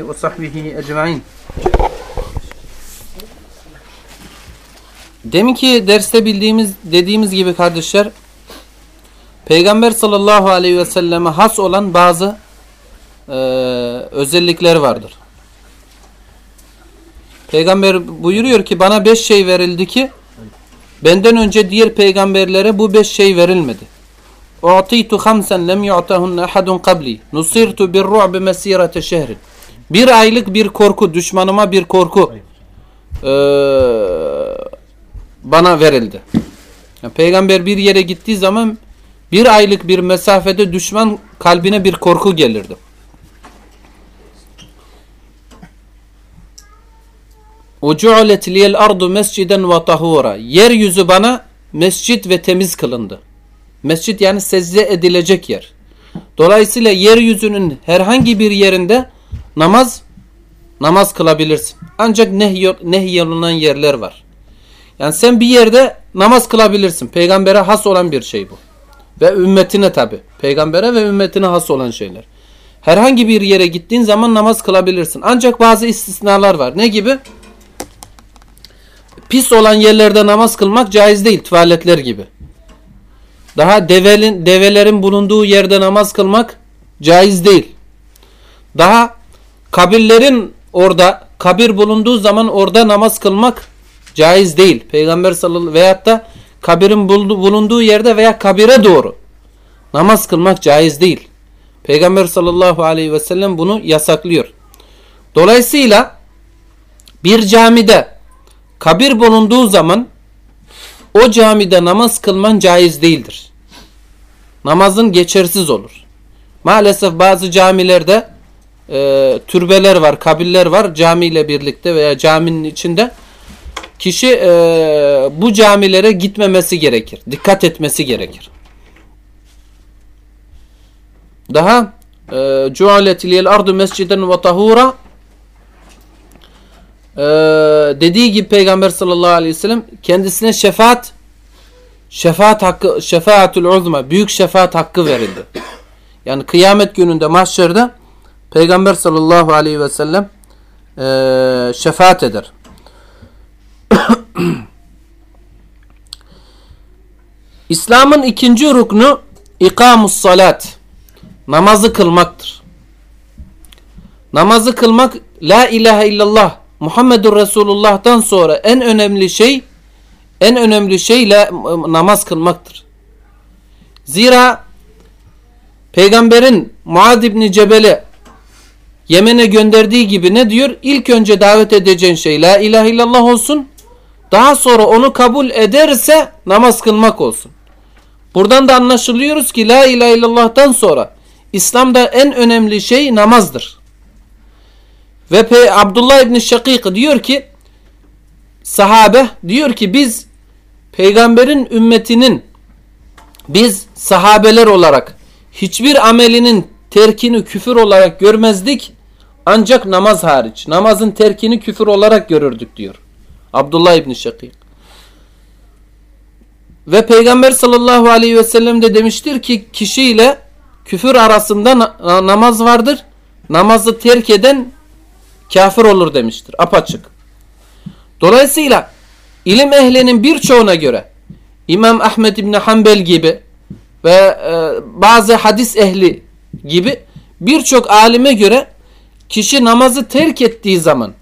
ve sahbihi ecmain. Deminki derste bildiğimiz dediğimiz gibi kardeşler Peygamber sallallahu aleyhi ve selleme has olan bazı e, özellikler vardır. Peygamber buyuruyor ki bana beş şey verildi ki benden önce diğer peygamberlere bu beş şey verilmedi. Hamsen lem yu'tahunne ahadun qabli. Nusirtu bir ru'bi mesirete şehrin. Bir aylık bir korku, düşmanıma bir korku e, bana verildi. Yani peygamber bir yere gittiği zaman bir aylık bir mesafede düşman kalbine bir korku gelirdi. Liyel ardu mesciden ve tahura. Yeryüzü bana mescit ve temiz kılındı. Mescit yani secde edilecek yer. Dolayısıyla yeryüzünün herhangi bir yerinde namaz namaz kılabilirsin. Ancak nehyolunan yerler var. Yani sen bir yerde namaz kılabilirsin. Peygambere has olan bir şey bu. Ve ümmetine tabi. Peygambere ve ümmetine has olan şeyler. Herhangi bir yere gittiğin zaman namaz kılabilirsin. Ancak bazı istisnalar var. Ne gibi? Pis olan yerlerde namaz kılmak caiz değil. Tuvaletler gibi. Daha develin, develerin bulunduğu yerde namaz kılmak caiz değil. Daha kabirlerin orada kabir bulunduğu zaman orada namaz kılmak caiz değil. Peygamber sallallahu veyahut da kabirin bulunduğu yerde veya kabire doğru namaz kılmak caiz değil. Peygamber sallallahu aleyhi ve sellem bunu yasaklıyor. Dolayısıyla bir camide kabir bulunduğu zaman o camide namaz kılman caiz değildir. Namazın geçersiz olur. Maalesef bazı camilerde e, türbeler var, kabirler var camiyle birlikte veya caminin içinde. Kişi e, bu camilere gitmemesi gerekir. Dikkat etmesi gerekir. Daha e, cualetiliyel ardu mesciden ve tahura e, dediği gibi Peygamber sallallahu aleyhi ve sellem kendisine şefaat şefaat hakkı şefaatül uzma büyük şefaat hakkı verildi. Yani kıyamet gününde mahşerde Peygamber sallallahu aleyhi ve sellem e, şefaat eder. İslam'ın ikinci ruknu ikamus salat. Namazı kılmaktır. Namazı kılmak la ilahe illallah Muhammedur Resulullah'tan sonra en önemli şey en önemli şey la, namaz kılmaktır. Zira Peygamberin Muad İbni Cebel'e Yemen'e gönderdiği gibi ne diyor? İlk önce davet edeceğin şey la ilahe illallah olsun. Daha sonra onu kabul ederse namaz kılmak olsun. Buradan da anlaşılıyoruz ki la ilahe illallah'tan sonra İslam'da en önemli şey namazdır. Ve Pe Abdullah İbni Şakik diyor ki sahabe diyor ki biz peygamberin ümmetinin biz sahabeler olarak hiçbir amelinin terkini küfür olarak görmezdik. Ancak namaz hariç. Namazın terkini küfür olarak görürdük diyor. Abdullah İbni Şakik. Ve Peygamber sallallahu aleyhi ve sellem de demiştir ki kişiyle küfür arasında na namaz vardır. Namazı terk eden kafir olur demiştir. Apaçık. Dolayısıyla ilim ehlinin birçoğuna göre İmam Ahmed İbni Hanbel gibi ve e, bazı hadis ehli gibi birçok alime göre Kişi namazı terk ettiği zaman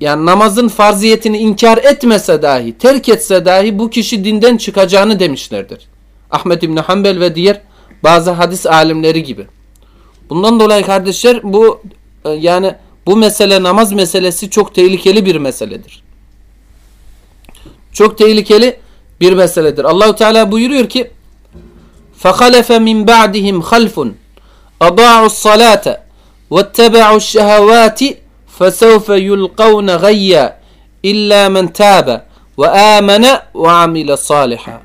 yani namazın farziyetini inkar etmese dahi, terk etse dahi bu kişi dinden çıkacağını demişlerdir. Ahmet İbni Hanbel ve diğer bazı hadis alimleri gibi. Bundan dolayı kardeşler bu e, yani bu mesele namaz meselesi çok tehlikeli bir meseledir. Çok tehlikeli bir meseledir. Allahu Teala buyuruyor ki: "Fakalefe min ba'dihim halfun adaa'us salate وَاتَّبَعُوا الشَّهَوَاتِ فَسَوْفَ يُلْقَوْنَ غَيَّا إِلَّا مَنْ تَابَ وَآمَنَ وَعَمِلَ صَالِحًا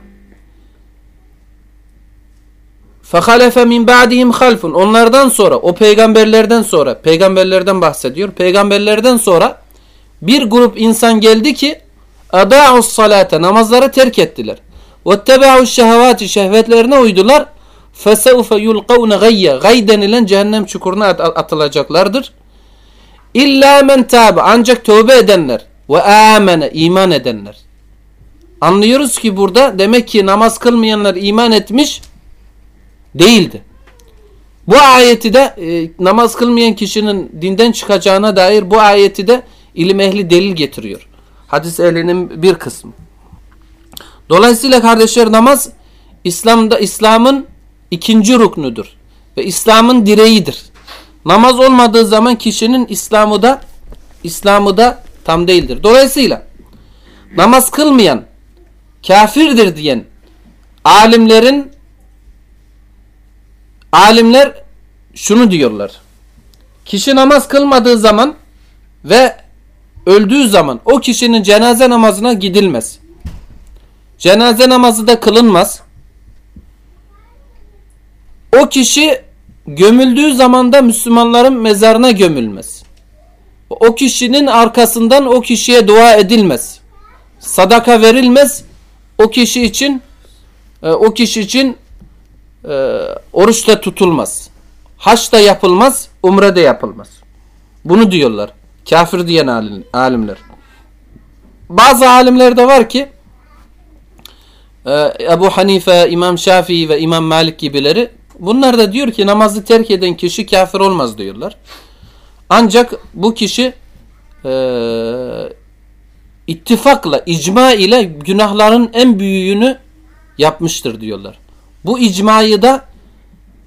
فَخَلَفَ مِنْ بَعْدِهِمْ خَلْفٌ Onlardan sonra, o peygamberlerden sonra, peygamberlerden bahsediyor. Peygamberlerden sonra bir grup insan geldi ki اَدَاعُوا الصَّلَاةَ Namazları terk ettiler. وَاتَّبَعُوا الشَّهَوَاتِ Şehvetlerine uydular. فَسَوْفَ يُلْقَوْنَ غَيَّ Gay denilen cehennem çukuruna atılacaklardır. İlla men tabi ancak tövbe edenler ve amene iman edenler. Anlıyoruz ki burada demek ki namaz kılmayanlar iman etmiş değildi. Bu ayeti de e, namaz kılmayan kişinin dinden çıkacağına dair bu ayeti de ilim ehli delil getiriyor. Hadis ehlinin bir kısmı. Dolayısıyla kardeşler namaz İslam'da İslam'ın ikinci ruknudur ve İslam'ın direğidir. Namaz olmadığı zaman kişinin İslam'ı da İslam'ı da tam değildir. Dolayısıyla namaz kılmayan kafirdir diyen alimlerin alimler şunu diyorlar. Kişi namaz kılmadığı zaman ve öldüğü zaman o kişinin cenaze namazına gidilmez. Cenaze namazı da kılınmaz. O kişi gömüldüğü zaman da Müslümanların mezarına gömülmez. O kişinin arkasından o kişiye dua edilmez. Sadaka verilmez. O kişi için e, o kişi için e, oruç da tutulmaz. Haç da yapılmaz, umre de yapılmaz. Bunu diyorlar. Kafir diyen alimler. Bazı alimler de var ki e, Ebu Hanife, İmam Şafii ve İmam Malik gibileri bunlar da diyor ki namazı terk eden kişi kafir olmaz diyorlar. Ancak bu kişi e, ittifakla, icma ile günahların en büyüğünü yapmıştır diyorlar. Bu icmayı da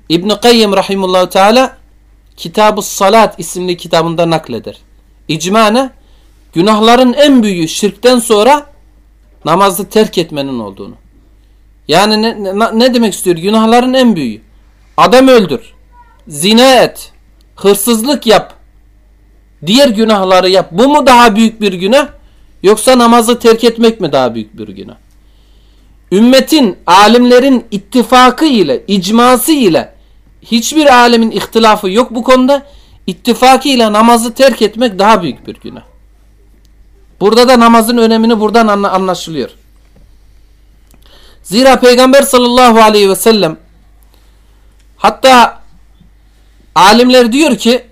İbn Kayyim rahimehullah teala Kitab-ı Salat isimli kitabında nakleder. İcma ne? Günahların en büyüğü şirkten sonra namazı terk etmenin olduğunu. Yani ne, ne, ne demek istiyor? Günahların en büyüğü. Adam öldür. Zina et. Hırsızlık yap. Diğer günahları yap. Bu mu daha büyük bir günah? Yoksa namazı terk etmek mi daha büyük bir günah? Ümmetin, alimlerin ittifakı ile, icması ile hiçbir alemin ihtilafı yok bu konuda. İttifakı ile namazı terk etmek daha büyük bir günah. Burada da namazın önemini buradan anlaşılıyor. Zira Peygamber sallallahu aleyhi ve sellem hatta alimler diyor ki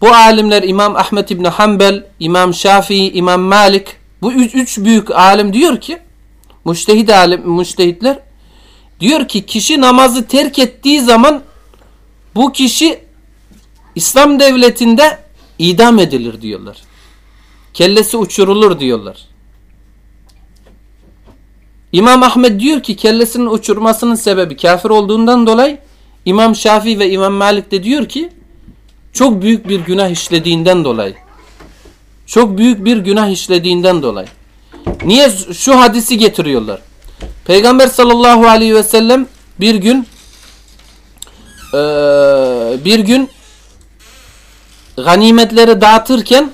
bu alimler İmam Ahmet İbni Hanbel, İmam Şafii, İmam Malik bu üç, üç büyük alim diyor ki müştehid alim, müştehitler diyor ki kişi namazı terk ettiği zaman bu kişi İslam devletinde idam edilir diyorlar. Kellesi uçurulur diyorlar. İmam Ahmed diyor ki kellesinin uçurmasının sebebi kafir olduğundan dolayı İmam Şafii ve İmam Malik de diyor ki çok büyük bir günah işlediğinden dolayı. Çok büyük bir günah işlediğinden dolayı. Niye şu hadisi getiriyorlar? Peygamber sallallahu aleyhi ve sellem bir gün bir gün ganimetleri dağıtırken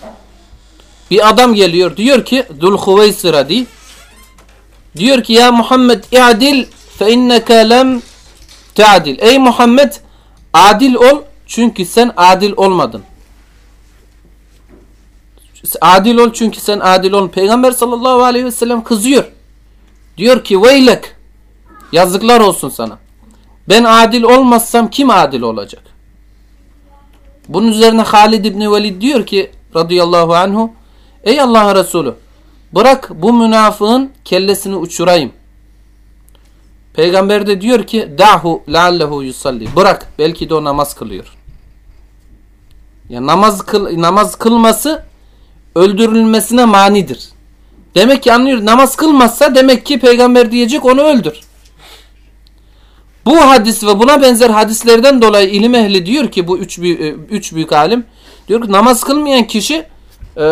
bir adam geliyor diyor ki Dul Huveysira di diyor ki ya Muhammed i'dil fe inneke lem te'adil ey Muhammed adil ol çünkü sen adil olmadın. Adil ol çünkü sen adil ol. Peygamber sallallahu aleyhi ve sellem kızıyor. Diyor ki veylek yazıklar olsun sana. Ben adil olmazsam kim adil olacak? Bunun üzerine Halid İbni Velid diyor ki radıyallahu anhu Ey Allah Resulü bırak bu münafığın kellesini uçurayım. Peygamber de diyor ki dahu leallehu yusalli. Bırak belki de o namaz kılıyor. Ya namaz kıl, namaz kılması öldürülmesine manidir. Demek ki anlıyor namaz kılmazsa demek ki peygamber diyecek onu öldür. Bu hadis ve buna benzer hadislerden dolayı ilim ehli diyor ki bu üç e, üç büyük alim diyor ki namaz kılmayan kişi e,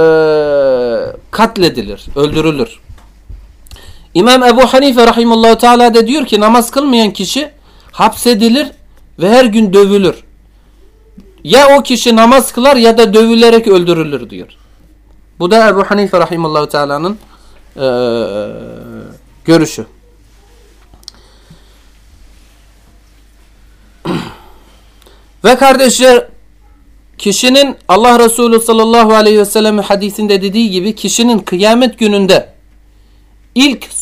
katledilir, öldürülür. İmam Ebu Hanife rahimullahu teala de diyor ki namaz kılmayan kişi hapsedilir ve her gün dövülür. Ya o kişi namaz kılar ya da dövülerek öldürülür diyor. Bu da Ebu Hanife rahimullahu teala'nın e, görüşü. Ve kardeşler kişinin Allah Resulü sallallahu aleyhi ve sellem hadisinde dediği gibi kişinin kıyamet gününde ilk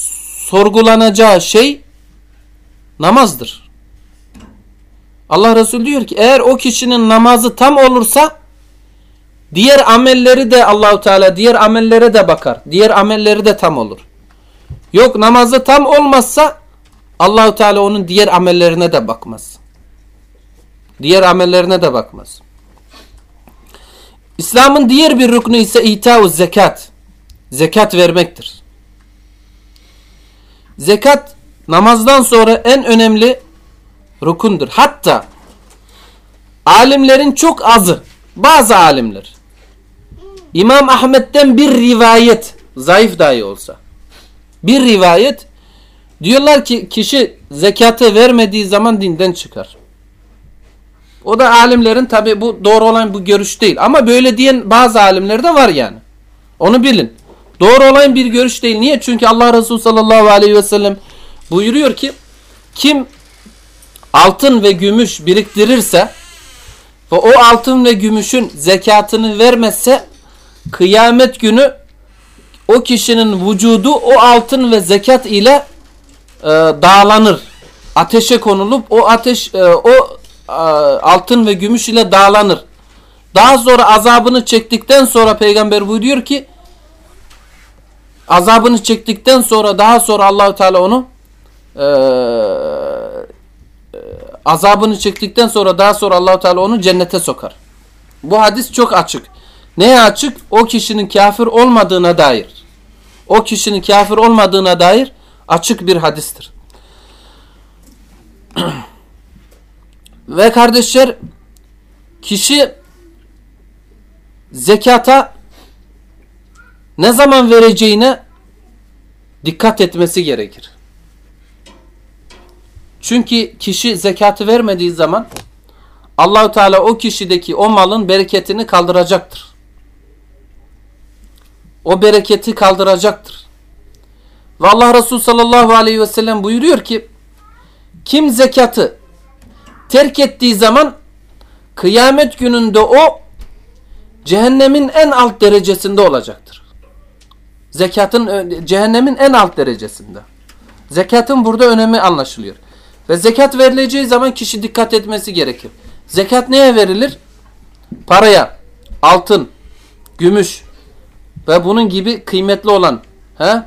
sorgulanacağı şey namazdır. Allah Resulü diyor ki eğer o kişinin namazı tam olursa diğer amelleri de Allahu Teala diğer amellere de bakar. Diğer amelleri de tam olur. Yok namazı tam olmazsa Allahu Teala onun diğer amellerine de bakmaz. Diğer amellerine de bakmaz. İslam'ın diğer bir rüknü ise itau zekat. Zekat vermektir. Zekat namazdan sonra en önemli rukundur. Hatta alimlerin çok azı, bazı alimler İmam Ahmet'ten bir rivayet, zayıf dahi olsa, bir rivayet diyorlar ki kişi zekatı vermediği zaman dinden çıkar. O da alimlerin tabi bu doğru olan bu görüş değil. Ama böyle diyen bazı alimler de var yani. Onu bilin. Doğru olan bir görüş değil. Niye? Çünkü Allah Resulü sallallahu aleyhi ve sellem buyuruyor ki kim altın ve gümüş biriktirirse ve o altın ve gümüşün zekatını vermezse kıyamet günü o kişinin vücudu o altın ve zekat ile e, dağlanır. Ateşe konulup o ateş e, o e, altın ve gümüş ile dağlanır. Daha sonra azabını çektikten sonra peygamber buyuruyor ki azabını çektikten sonra daha sonra Allahu Teala onu e, azabını çektikten sonra daha sonra Allahu Teala onu cennete sokar. Bu hadis çok açık. Neye açık? O kişinin kafir olmadığına dair. O kişinin kafir olmadığına dair açık bir hadistir. Ve kardeşler kişi zekata ne zaman vereceğine dikkat etmesi gerekir. Çünkü kişi zekatı vermediği zaman Allahu Teala o kişideki o malın bereketini kaldıracaktır. O bereketi kaldıracaktır. Ve Allah Resulü sallallahu aleyhi ve sellem buyuruyor ki kim zekatı terk ettiği zaman kıyamet gününde o cehennemin en alt derecesinde olacaktır. Zekatın cehennemin en alt derecesinde. Zekatın burada önemi anlaşılıyor. Ve zekat verileceği zaman kişi dikkat etmesi gerekir. Zekat neye verilir? Paraya, altın, gümüş ve bunun gibi kıymetli olan he?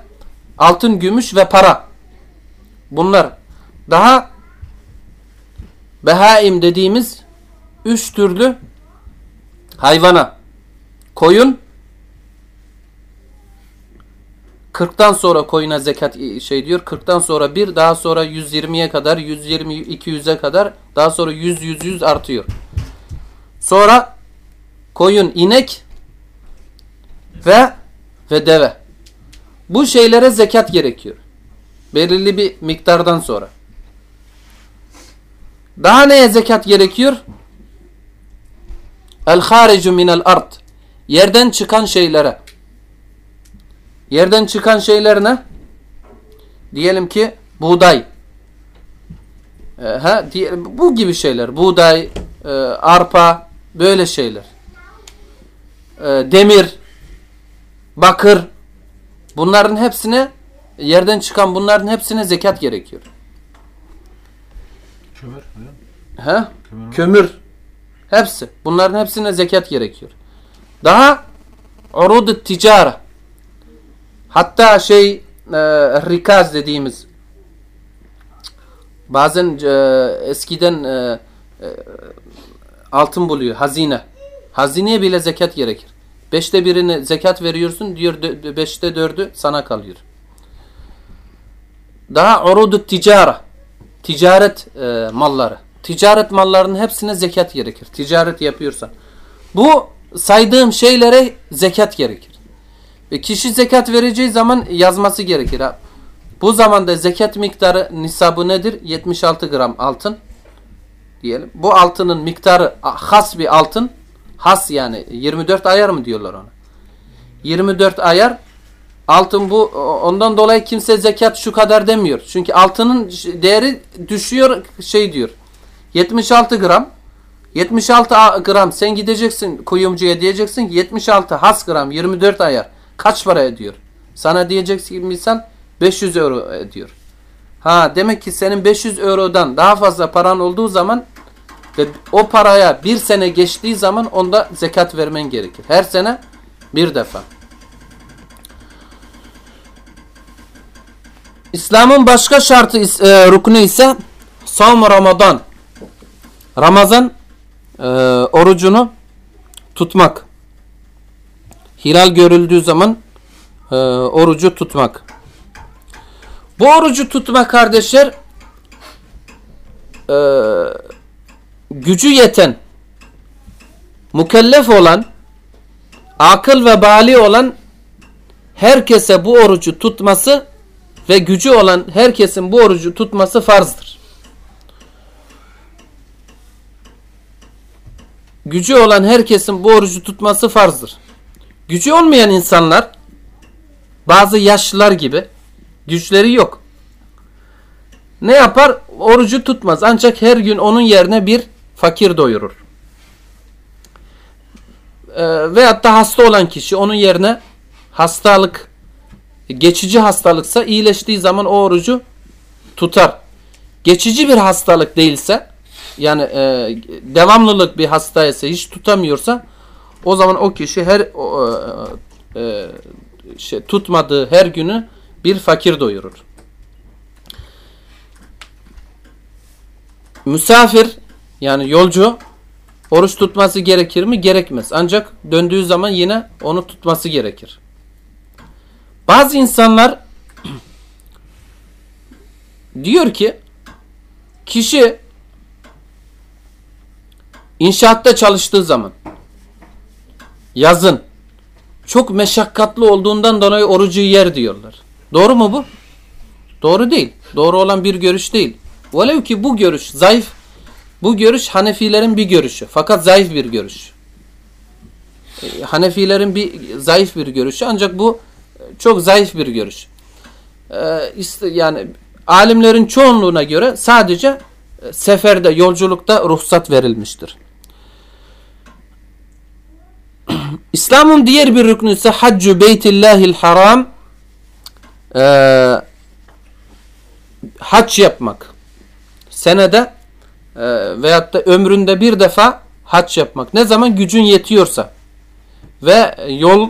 altın, gümüş ve para. Bunlar daha behaim dediğimiz üç türlü hayvana koyun 40'tan sonra koyuna zekat şey diyor. 40'tan sonra bir daha sonra 120'ye kadar 120 200'e kadar daha sonra 100 100 100 artıyor. Sonra koyun, inek ve ve deve. Bu şeylere zekat gerekiyor. Belirli bir miktardan sonra. Daha neye zekat gerekiyor? El haricu minel ard. Yerden çıkan şeylere. Yerden çıkan şeyler ne? Diyelim ki buğday. E, ha, bu gibi şeyler. Buğday, e, arpa, böyle şeyler. E, demir, bakır. Bunların hepsine yerden çıkan bunların hepsine zekat gerekiyor. Kömür. Ha? Kömür. Kömür. Hepsi. Bunların hepsine zekat gerekiyor. Daha urud ticara Hatta şey e, rikaz dediğimiz bazen e, eskiden e, e, altın buluyor hazine. Hazineye bile zekat gerekir. Beşte birini zekat veriyorsun diyor beşte dördü sana kalıyor. Daha urudu ticara ticaret e, malları. Ticaret mallarının hepsine zekat gerekir. Ticaret yapıyorsan. Bu saydığım şeylere zekat gerekir. E, kişi zekat vereceği zaman yazması gerekir. Ha. Bu zamanda zekat miktarı nisabı nedir? 76 gram altın diyelim. Bu altının miktarı has bir altın. Has yani 24 ayar mı diyorlar ona? 24 ayar altın bu ondan dolayı kimse zekat şu kadar demiyor. Çünkü altının değeri düşüyor şey diyor. 76 gram 76 gram sen gideceksin kuyumcuya diyeceksin ki 76 has gram 24 ayar. Kaç para ediyor? Sana diyeceksin insan 500 euro ediyor. Ha demek ki senin 500 eurodan daha fazla paran olduğu zaman ve o paraya bir sene geçtiği zaman onda zekat vermen gerekir. Her sene bir defa. İslam'ın başka şartı e, rukunu ise savm Ramazan. Ramazan e, orucunu tutmak. Hilal görüldüğü zaman e, orucu tutmak. Bu orucu tutmak kardeşler e, gücü yeten mükellef olan akıl ve bali olan herkese bu orucu tutması ve gücü olan herkesin bu orucu tutması farzdır. Gücü olan herkesin bu orucu tutması farzdır. Gücü olmayan insanlar bazı yaşlılar gibi güçleri yok. Ne yapar? Orucu tutmaz. Ancak her gün onun yerine bir fakir doyurur. Ee, veyahut da hasta olan kişi onun yerine hastalık geçici hastalıksa iyileştiği zaman o orucu tutar. Geçici bir hastalık değilse yani e, devamlılık bir hastaysa hiç tutamıyorsa o zaman o kişi her e, e, şey, tutmadığı her günü bir fakir doyurur. Misafir yani yolcu oruç tutması gerekir mi? Gerekmez. Ancak döndüğü zaman yine onu tutması gerekir. Bazı insanlar diyor ki kişi inşaatta çalıştığı zaman yazın çok meşakkatli olduğundan dolayı orucu yer diyorlar. Doğru mu bu? Doğru değil. Doğru olan bir görüş değil. Velev ki bu görüş zayıf. Bu görüş Hanefilerin bir görüşü. Fakat zayıf bir görüş. E, Hanefilerin bir zayıf bir görüşü. Ancak bu çok zayıf bir görüş. İşte yani alimlerin çoğunluğuna göre sadece e, seferde, yolculukta ruhsat verilmiştir. İslam'ın diğer bir rüknü ise Haccu Beytillahil Haram ee, hac yapmak. Senede e, veyahut da ömründe bir defa hac yapmak. Ne zaman gücün yetiyorsa ve yol e,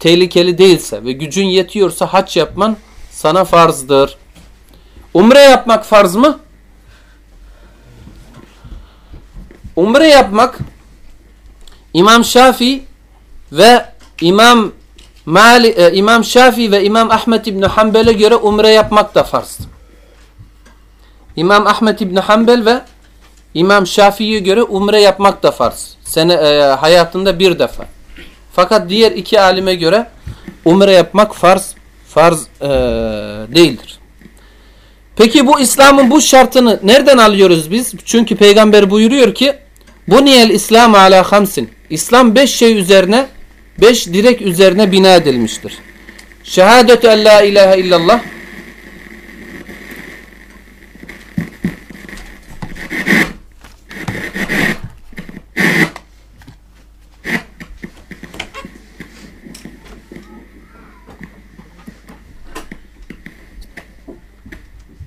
tehlikeli değilse ve gücün yetiyorsa hac yapman sana farzdır. Umre yapmak farz mı? Umre yapmak İmam Şafii ve İmam Mali, e, İmam Şafii ve İmam Ahmet İbn Hanbel'e göre umre yapmak da farz. İmam Ahmet İbn Hanbel ve İmam Şafii'ye göre umre yapmak da farz. Sene e, hayatında bir defa. Fakat diğer iki alime göre umre yapmak farz farz e, değildir. Peki bu İslam'ın bu şartını nereden alıyoruz biz? Çünkü peygamber buyuruyor ki bu niyel İslam ala hamsin. İslam beş şey üzerine beş direk üzerine bina edilmiştir. Şehadetü en la ilahe illallah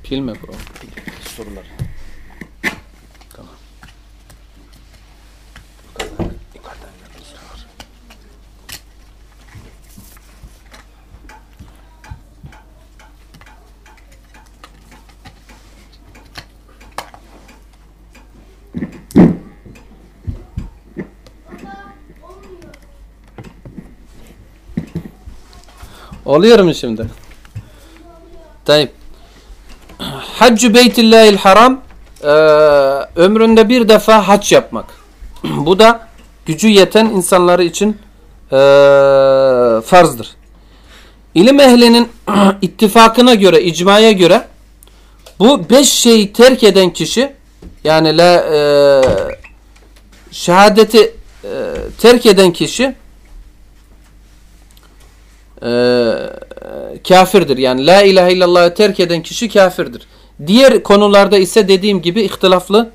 Pil mi bro? Sorular. Oluyor mu şimdi? Tayyip. Haccü Beytillahil Haram e, ömründe bir defa hac yapmak. Bu da gücü yeten insanları için e, farzdır. İlim ehlinin ittifakına göre, icmaya göre bu beş şeyi terk eden kişi yani la, e, şehadeti e, terk eden kişi e, kafirdir. Yani la ilahe illallah'ı terk eden kişi kafirdir. Diğer konularda ise dediğim gibi ihtilaflı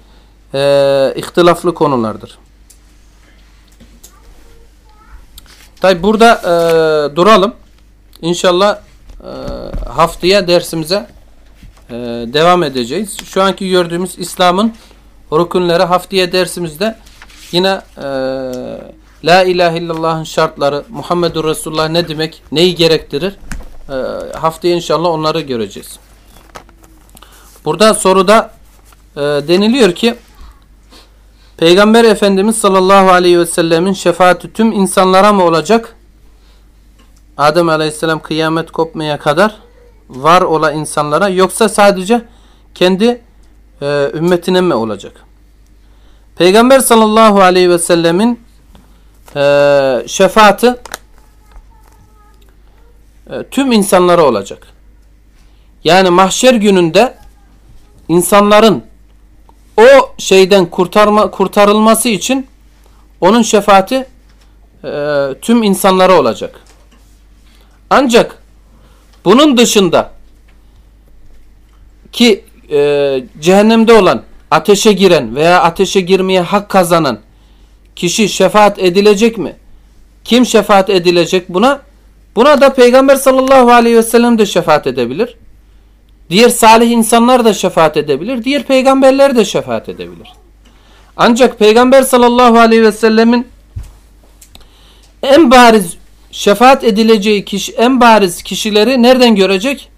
e, ihtilaflı konulardır. Tabi burada e, duralım. İnşallah e, haftaya dersimize e, devam edeceğiz. Şu anki gördüğümüz İslam'ın rükünleri haftaya dersimizde yine e, La ilahe illallah'ın şartları, Muhammedur Resulullah ne demek, neyi gerektirir? E, haftaya inşallah onları göreceğiz. Burada soruda e, deniliyor ki Peygamber Efendimiz sallallahu aleyhi ve sellemin şefaati tüm insanlara mı olacak? Adem aleyhisselam kıyamet kopmaya kadar var ola insanlara yoksa sadece kendi e, ümmetine mi olacak? Peygamber sallallahu aleyhi ve sellemin e, şefaati tüm insanlara olacak. Yani mahşer gününde insanların o şeyden kurtarma kurtarılması için onun şefaati e, tüm insanlara olacak. Ancak bunun dışında ki e, cehennemde olan ateşe giren veya ateşe girmeye hak kazanan kişi şefaat edilecek mi? Kim şefaat edilecek buna? Buna da Peygamber sallallahu aleyhi ve sellem de şefaat edebilir. Diğer salih insanlar da şefaat edebilir. Diğer peygamberler de şefaat edebilir. Ancak Peygamber sallallahu aleyhi ve sellemin en bariz şefaat edileceği kişi, en bariz kişileri nereden görecek?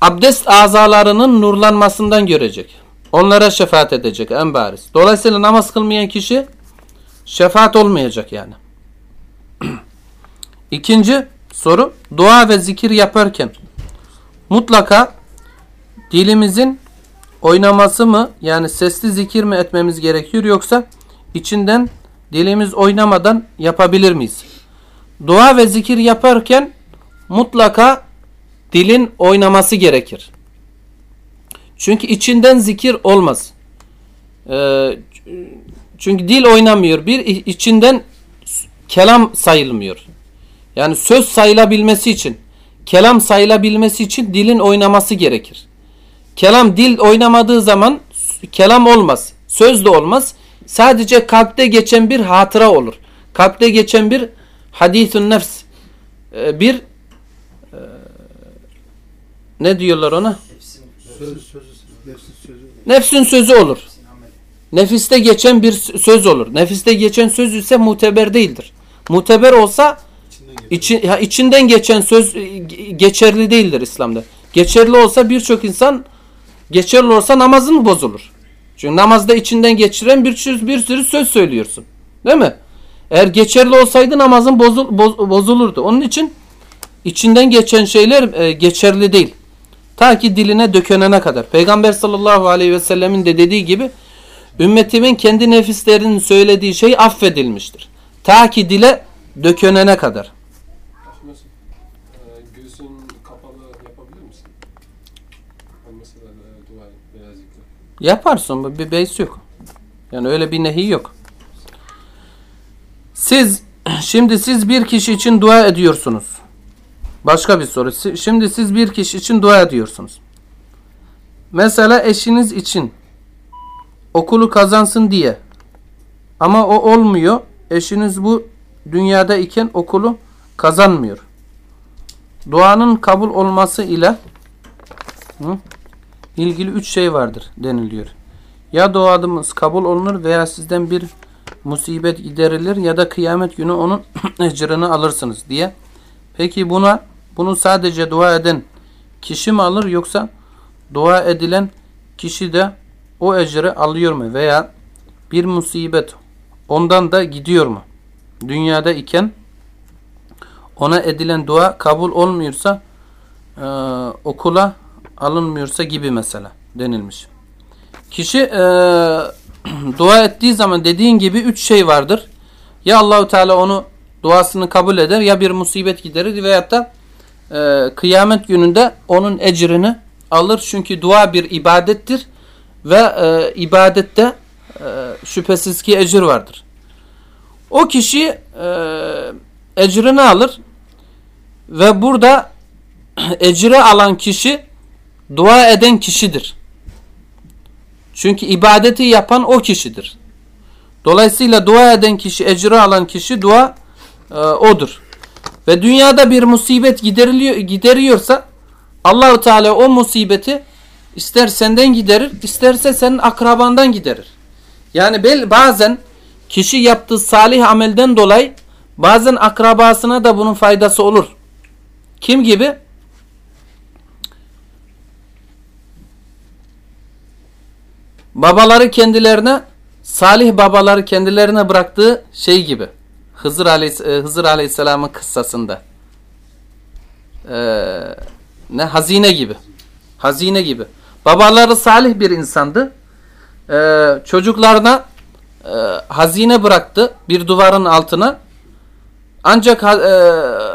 Abdest azalarının nurlanmasından görecek. Onlara şefaat edecek en bariz. Dolayısıyla namaz kılmayan kişi şefaat olmayacak yani. İkinci soru dua ve zikir yaparken mutlaka dilimizin oynaması mı yani sesli zikir mi etmemiz gerekiyor yoksa içinden dilimiz oynamadan yapabilir miyiz? Dua ve zikir yaparken mutlaka dilin oynaması gerekir. Çünkü içinden zikir olmaz. Ee, çünkü dil oynamıyor. Bir içinden kelam sayılmıyor. Yani söz sayılabilmesi için, kelam sayılabilmesi için dilin oynaması gerekir. Kelam dil oynamadığı zaman kelam olmaz. Söz de olmaz. Sadece kalpte geçen bir hatıra olur. Kalpte geçen bir hadithun nefs. Ee, bir e, ne diyorlar ona? Nefsin sözü olur. Nefiste geçen bir söz olur. Nefiste geçen söz ise muteber değildir. Muteber olsa için, ya içinden geçen söz e, geçerli değildir İslam'da. Geçerli olsa birçok insan geçerli olsa namazın bozulur. Çünkü namazda içinden geçiren bir sürü, bir sürü söz söylüyorsun. Değil mi? Eğer geçerli olsaydı namazın bozul, boz, bozulurdu. Onun için içinden geçen şeyler e, geçerli değil. Ta ki diline dökönene kadar. Peygamber sallallahu aleyhi ve sellemin de dediği gibi ümmetimin kendi nefislerinin söylediği şey affedilmiştir. Ta ki dile dökönene kadar. E? Ben mesela e. Yaparsın. Bir beys yok. Yani öyle bir nehi yok. Siz şimdi siz bir kişi için dua ediyorsunuz. Başka bir soru. Şimdi siz bir kişi için dua ediyorsunuz. Mesela eşiniz için okulu kazansın diye. Ama o olmuyor. Eşiniz bu dünyada iken okulu kazanmıyor. Duanın kabul olması ile ilgili üç şey vardır deniliyor. Ya duadımız kabul olunur veya sizden bir musibet giderilir ya da kıyamet günü onun ecrini alırsınız diye. Peki buna bunu sadece dua eden kişi mi alır yoksa dua edilen kişi de o ecri alıyor mu veya bir musibet ondan da gidiyor mu? Dünyada iken ona edilen dua kabul olmuyorsa e, okula alınmıyorsa gibi mesela denilmiş. Kişi e, dua ettiği zaman dediğin gibi üç şey vardır. Ya Allahu Teala onu duasını kabul eder ya bir musibet giderir veyahut da e, kıyamet gününde onun ecrini alır. Çünkü dua bir ibadettir ve e, ibadette e, şüphesiz ki ecir vardır. O kişi e, ecrini alır ve burada ecri alan kişi dua eden kişidir. Çünkü ibadeti yapan o kişidir. Dolayısıyla dua eden kişi, ecri alan kişi dua e, odur. Ve dünyada bir musibet gideriliyor, gideriyorsa Allahu Teala o musibeti ister senden giderir, isterse senin akrabandan giderir. Yani bel bazen kişi yaptığı salih amelden dolayı bazen akrabasına da bunun faydası olur. Kim gibi? Babaları kendilerine salih babaları kendilerine bıraktığı şey gibi. Hızır, Aleyhis e, Hızır Aleyhisselam'ın kıssasında. Ee, ne hazine gibi. Hazine gibi. Babaları salih bir insandı. Ee, çocuklarına e, hazine bıraktı bir duvarın altına. Ancak e,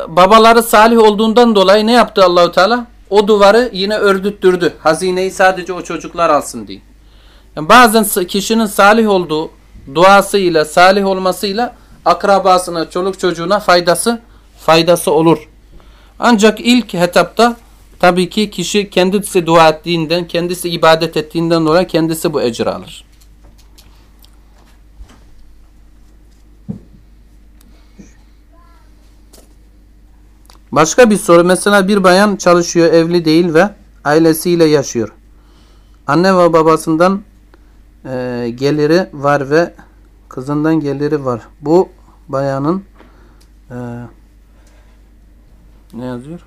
babaları salih olduğundan dolayı ne yaptı Allahu Teala? O duvarı yine ördüttürdü. Hazineyi sadece o çocuklar alsın diye. Yani bazen kişinin salih olduğu duasıyla, salih olmasıyla akrabasına, çoluk çocuğuna faydası faydası olur. Ancak ilk etapta tabii ki kişi kendisi dua ettiğinden, kendisi ibadet ettiğinden dolayı kendisi bu ecri alır. Başka bir soru. Mesela bir bayan çalışıyor, evli değil ve ailesiyle yaşıyor. Anne ve babasından e, geliri var ve kızından geliri var. Bu bayanın e, ne yazıyor?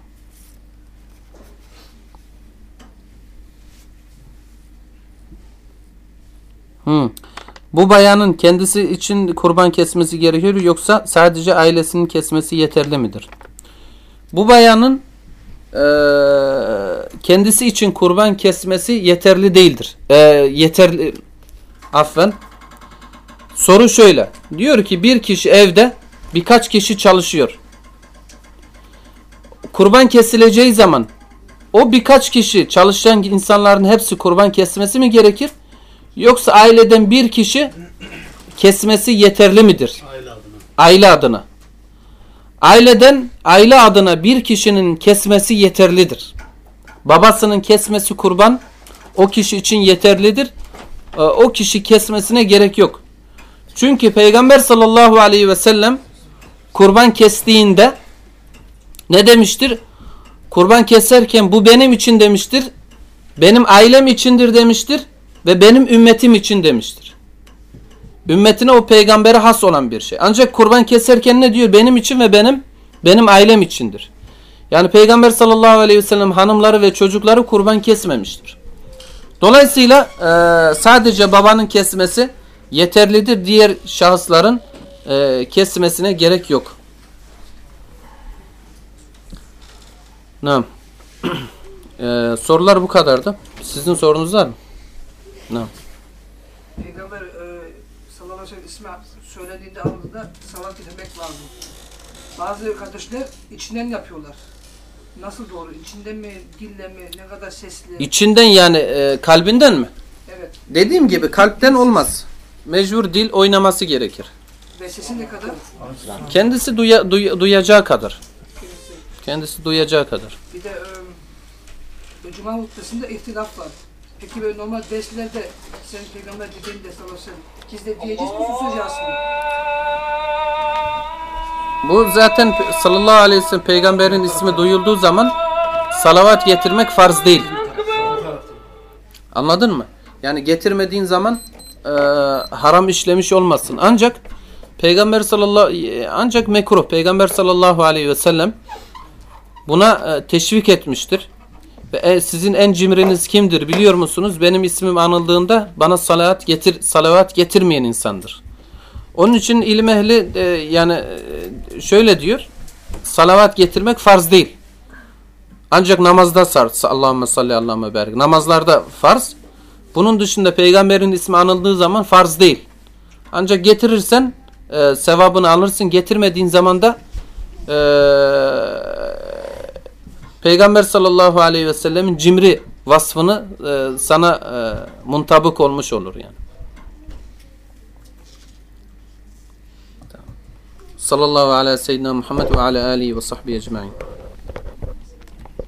Hmm. Bu bayanın kendisi için kurban kesmesi gerekiyor yoksa sadece ailesinin kesmesi yeterli midir? Bu bayanın eee, kendisi için kurban kesmesi yeterli değildir. Eee, yeterli affen. Soru şöyle. Diyor ki bir kişi evde birkaç kişi çalışıyor. Kurban kesileceği zaman o birkaç kişi çalışan insanların hepsi kurban kesmesi mi gerekir? Yoksa aileden bir kişi kesmesi yeterli midir? Aile adına. Aile adına. Aileden aile adına bir kişinin kesmesi yeterlidir. Babasının kesmesi kurban o kişi için yeterlidir. Ee, O kişi kesmesine gerek yok. Çünkü Peygamber sallallahu aleyhi ve sellem kurban kestiğinde ne demiştir? Kurban keserken bu benim için demiştir. Benim ailem içindir demiştir ve benim ümmetim için demiştir. Ümmetine o peygambere has olan bir şey. Ancak kurban keserken ne diyor? Benim için ve benim benim ailem içindir. Yani Peygamber sallallahu aleyhi ve sellem hanımları ve çocukları kurban kesmemiştir. Dolayısıyla e, sadece babanın kesmesi yeterlidir. Diğer şahısların e, kesmesine gerek yok. Ne? E, sorular bu kadardı. Sizin sorunuz var mı? Ne? Peygamber e, sallallahu aleyhi ve sellem ismi söylendiğinde anında salat demek lazım. Bazı kardeşler içinden yapıyorlar. Nasıl doğru? İçinden mi, dille mi, ne kadar sesli? İçinden yani e, kalbinden mi? Evet. Dediğim gibi kalpten olmaz. Mecbur dil oynaması gerekir. Ve sesi ne kadar? Kendisi duya, duy- duyacağı kadar. Kendisi. Duyacağı kadar. Bir de e, Cuma hutbesinde ihtilaf var. Peki böyle normal derslerde sen peygamber dediğinde sallallahu aleyhi ve de diyeceğiz mi susacağız mı? Bu zaten sallallahu aleyhi ve sellem peygamberin ismi duyulduğu zaman salavat getirmek farz değil. Anladın mı? Yani getirmediğin zaman e, haram işlemiş olmasın. Ancak peygamber sallallahu e, ancak mekruh peygamber sallallahu aleyhi ve sellem buna e, teşvik etmiştir. Ve e, sizin en cimriniz kimdir biliyor musunuz? Benim ismim anıldığında bana salavat getir salavat getirmeyen insandır. Onun için ilim ehli e, yani e, şöyle diyor. Salavat getirmek farz değil. Ancak namazda farz. Allahümme salli Allahümme barik. Namazlarda farz. Bunun dışında peygamberin ismi anıldığı zaman farz değil. Ancak getirirsen e, sevabını alırsın. Getirmediğin zaman da e, Peygamber sallallahu aleyhi ve sellemin cimri vasfını e, sana e, muntabık olmuş olur yani. Sallallahu ala seyyidina Muhammed ve ala alihi ve sahbihi ecmain.